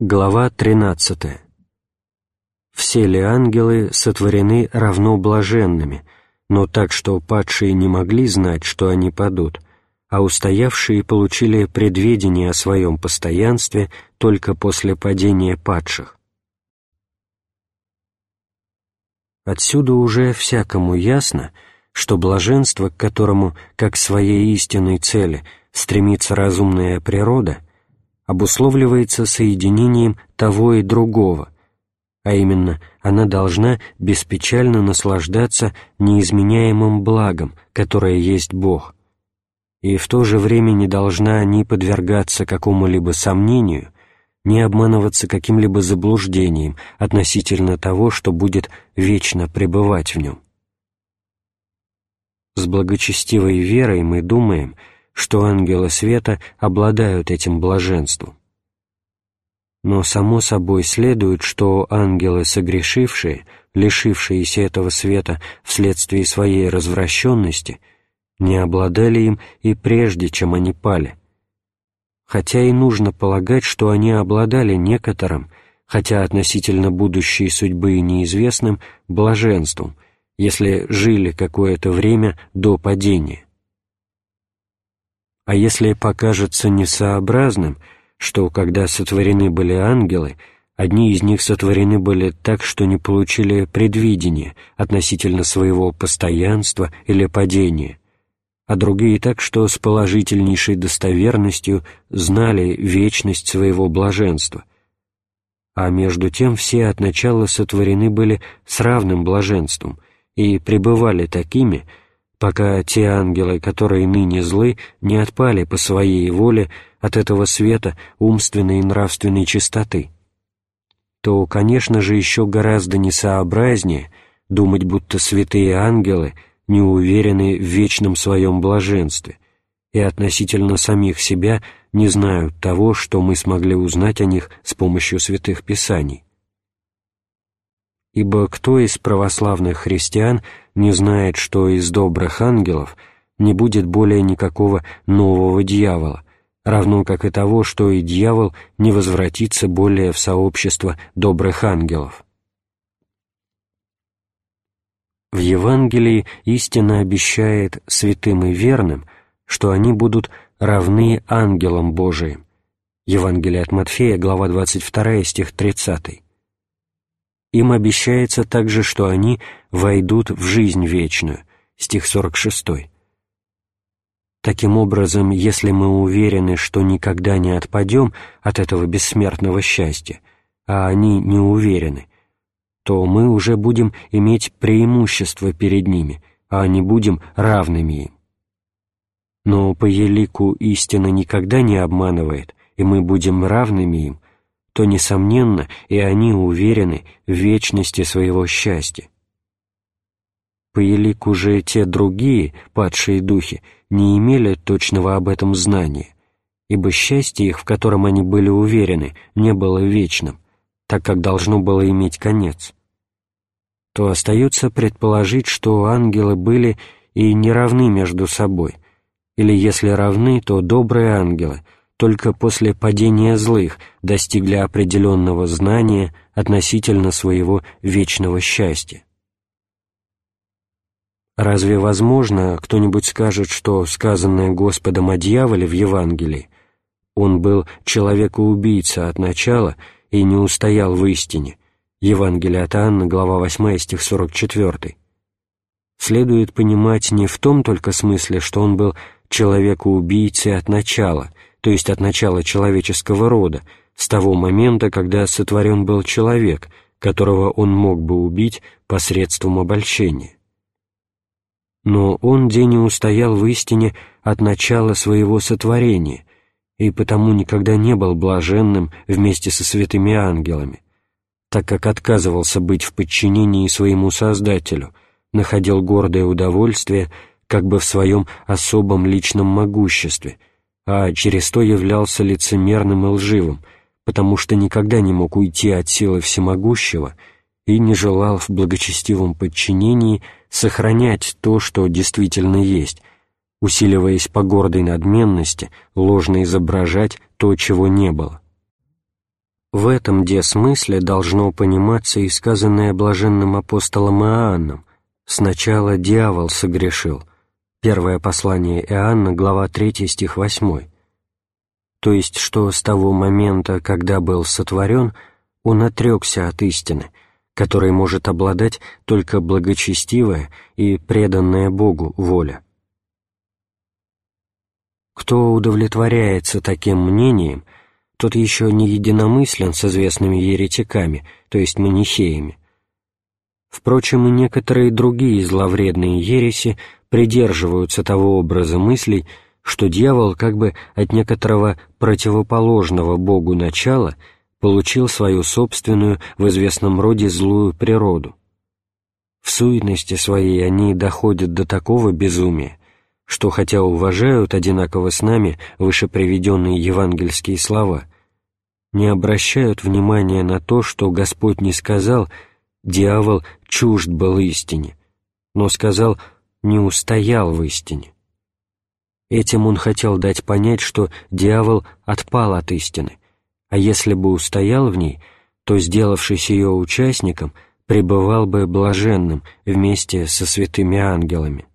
Глава 13. Все ли ангелы сотворены равно блаженными, но так, что падшие не могли знать, что они падут, а устоявшие получили предведение о своем постоянстве только после падения падших? Отсюда уже всякому ясно, что блаженство, к которому, как своей истинной цели, стремится разумная природа, обусловливается соединением того и другого, а именно она должна беспечально наслаждаться неизменяемым благом, которое есть Бог, и в то же время не должна ни подвергаться какому-либо сомнению, ни обманываться каким-либо заблуждением относительно того, что будет вечно пребывать в нем. С благочестивой верой мы думаем – что ангелы света обладают этим блаженством. Но само собой следует, что ангелы согрешившие, лишившиеся этого света вследствие своей развращенности, не обладали им и прежде, чем они пали. Хотя и нужно полагать, что они обладали некоторым, хотя относительно будущей судьбы неизвестным, блаженством, если жили какое-то время до падения. А если покажется несообразным, что, когда сотворены были ангелы, одни из них сотворены были так, что не получили предвидения относительно своего постоянства или падения, а другие так, что с положительнейшей достоверностью знали вечность своего блаженства. А между тем все от начала сотворены были с равным блаженством и пребывали такими, пока те ангелы, которые ныне злы, не отпали по своей воле от этого света умственной и нравственной чистоты, то, конечно же, еще гораздо несообразнее думать, будто святые ангелы не уверены в вечном своем блаженстве и относительно самих себя не знают того, что мы смогли узнать о них с помощью святых писаний ибо кто из православных христиан не знает, что из добрых ангелов не будет более никакого нового дьявола, равно как и того, что и дьявол не возвратится более в сообщество добрых ангелов. В Евангелии истина обещает святым и верным, что они будут равны ангелам Божиим. Евангелие от Матфея, глава 22, стих 30 им обещается также, что они войдут в жизнь вечную. Стих 46. Таким образом, если мы уверены, что никогда не отпадем от этого бессмертного счастья, а они не уверены, то мы уже будем иметь преимущество перед ними, а не будем равными им. Но по елику истина никогда не обманывает, и мы будем равными им, то, несомненно, и они уверены в вечности своего счастья. По елику же те другие, падшие духи, не имели точного об этом знания, ибо счастье их, в котором они были уверены, не было вечным, так как должно было иметь конец. То остается предположить, что ангелы были и не равны между собой, или если равны, то добрые ангелы — только после падения злых достигли определенного знания относительно своего вечного счастья. Разве возможно, кто-нибудь скажет, что сказанное Господом о дьяволе в Евангелии, он был человека-убийца от начала и не устоял в истине, Евангелие от Анны, глава 8, стих 44, следует понимать не в том только смысле, что он был человека-убийцей от начала – то есть от начала человеческого рода, с того момента, когда сотворен был человек, которого он мог бы убить посредством обольщения. Но он день не устоял в истине от начала своего сотворения, и потому никогда не был блаженным вместе со святыми ангелами, так как отказывался быть в подчинении своему Создателю, находил гордое удовольствие как бы в своем особом личном могуществе — а через то являлся лицемерным и лживым, потому что никогда не мог уйти от силы всемогущего и не желал в благочестивом подчинении сохранять то, что действительно есть, усиливаясь по гордой надменности, ложно изображать то, чего не было. В этом де смысле должно пониматься и сказанное блаженным апостолом Иоанном «Сначала дьявол согрешил» Первое послание Иоанна, глава 3, стих 8. То есть, что с того момента, когда был сотворен, он отрекся от истины, которой может обладать только благочестивая и преданная Богу воля. Кто удовлетворяется таким мнением, тот еще не единомыслен с известными еретиками, то есть манихеями. Впрочем, и некоторые другие зловредные ереси придерживаются того образа мыслей, что дьявол как бы от некоторого противоположного Богу начала получил свою собственную в известном роде злую природу. В суетности своей они доходят до такого безумия, что хотя уважают одинаково с нами выше приведенные евангельские слова, не обращают внимания на то, что Господь не сказал «дьявол чужд был истине», но сказал не устоял в истине. Этим он хотел дать понять, что дьявол отпал от истины, а если бы устоял в ней, то, сделавшись ее участником, пребывал бы блаженным вместе со святыми ангелами.